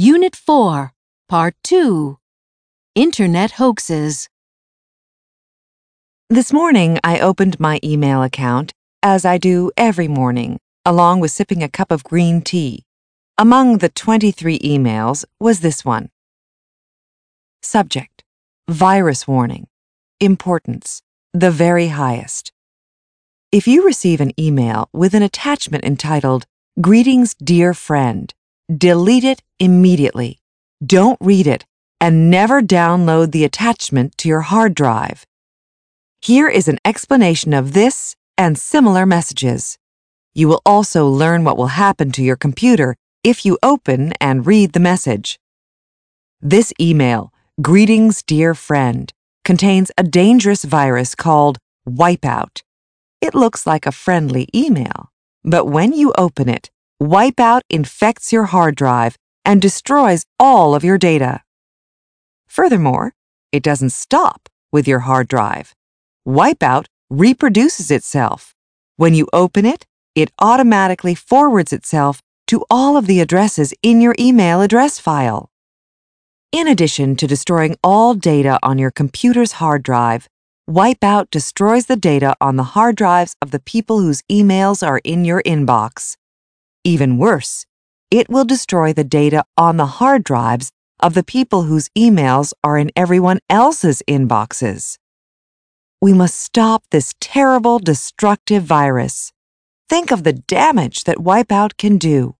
Unit 4, Part 2 Internet Hoaxes. This morning, I opened my email account, as I do every morning, along with sipping a cup of green tea. Among the 23 emails was this one. Subject Virus Warning. Importance The very highest. If you receive an email with an attachment entitled, Greetings, dear friend, delete it immediately. Don't read it and never download the attachment to your hard drive. Here is an explanation of this and similar messages. You will also learn what will happen to your computer if you open and read the message. This email, Greetings, dear friend, contains a dangerous virus called Wipeout. It looks like a friendly email, but when you open it, Wipeout infects your hard drive and destroys all of your data. Furthermore, it doesn't stop with your hard drive. Wipeout reproduces itself. When you open it, it automatically forwards itself to all of the addresses in your email address file. In addition to destroying all data on your computer's hard drive, Wipeout destroys the data on the hard drives of the people whose emails are in your inbox. Even worse, it will destroy the data on the hard drives of the people whose emails are in everyone else's inboxes. We must stop this terrible, destructive virus. Think of the damage that Wipeout can do.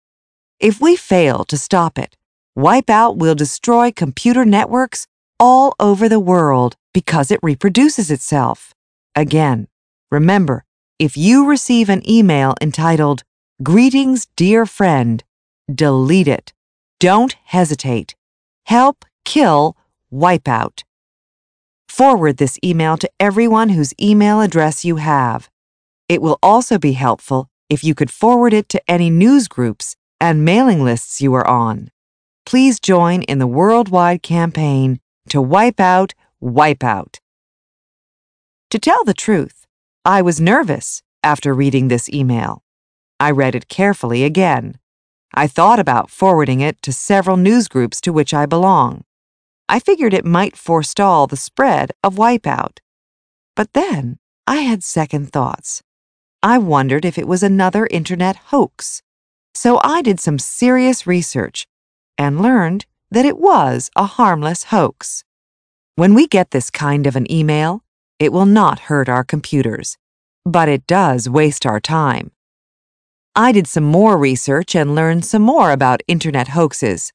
If we fail to stop it, Wipeout will destroy computer networks all over the world because it reproduces itself. Again, remember, if you receive an email entitled, Greetings, dear friend, delete it. Don't hesitate. Help kill Wipeout. Forward this email to everyone whose email address you have. It will also be helpful if you could forward it to any news groups and mailing lists you are on please join in the worldwide campaign to wipe out Wipeout. To tell the truth, I was nervous after reading this email. I read it carefully again. I thought about forwarding it to several news groups to which I belong. I figured it might forestall the spread of Wipeout. But then I had second thoughts. I wondered if it was another internet hoax. So I did some serious research and learned that it was a harmless hoax. When we get this kind of an email, it will not hurt our computers, but it does waste our time. I did some more research and learned some more about internet hoaxes.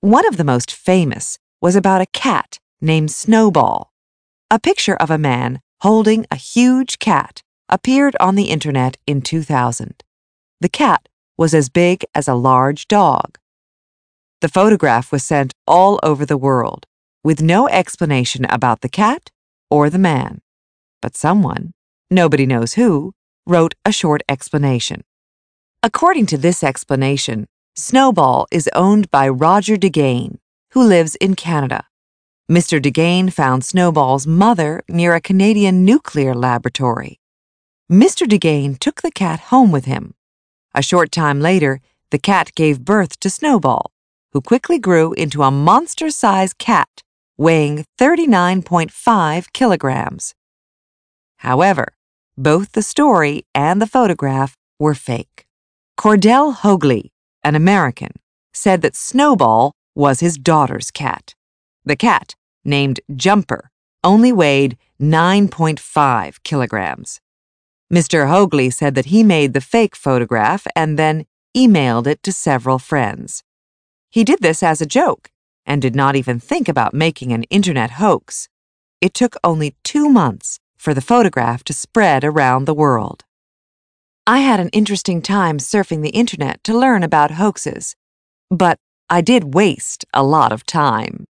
One of the most famous was about a cat named Snowball. A picture of a man holding a huge cat appeared on the internet in 2000. The cat was as big as a large dog. The photograph was sent all over the world, with no explanation about the cat or the man. But someone, nobody knows who, wrote a short explanation. According to this explanation, Snowball is owned by Roger DeGain, who lives in Canada. Mr. DeGain found Snowball's mother near a Canadian nuclear laboratory. Mr. DeGain took the cat home with him. A short time later, the cat gave birth to Snowball, who quickly grew into a monster sized cat weighing 39.5 kilograms. However, both the story and the photograph were fake. Cordell Hoagley, an American, said that Snowball was his daughter's cat. The cat, named Jumper, only weighed 9.5 kilograms. Mr. Hoagley said that he made the fake photograph and then emailed it to several friends. He did this as a joke and did not even think about making an internet hoax. It took only two months for the photograph to spread around the world. I had an interesting time surfing the internet to learn about hoaxes, but I did waste a lot of time.